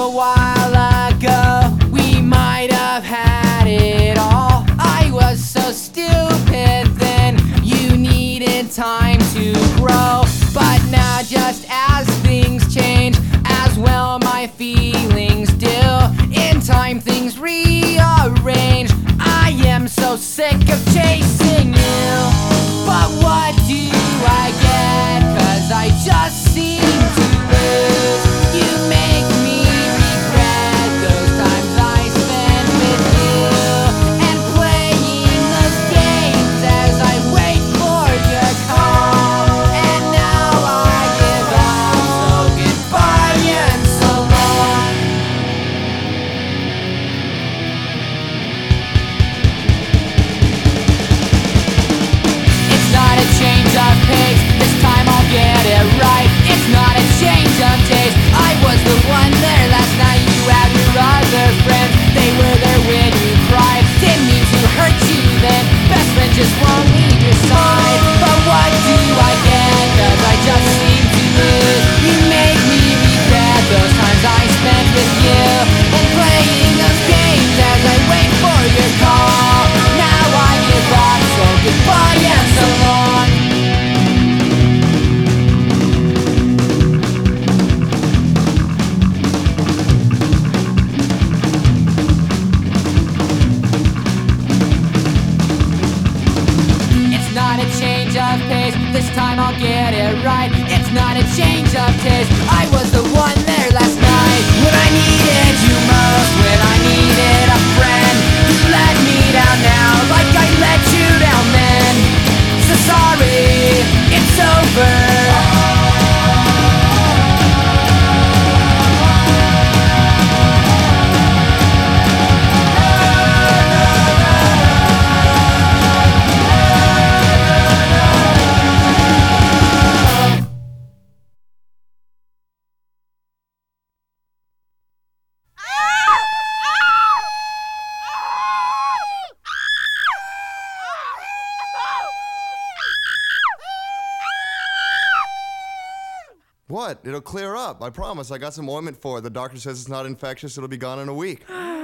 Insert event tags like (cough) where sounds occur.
a while ago, we might have had it all. I was so stupid then, you needed time to grow. But now, just as things change, of pace. This time I'll get it right. It's not a change of taste. What? It'll clear up. I promise. I got some ointment for it. The doctor says it's not infectious. It'll be gone in a week. (gasps) (gasps) (gasps)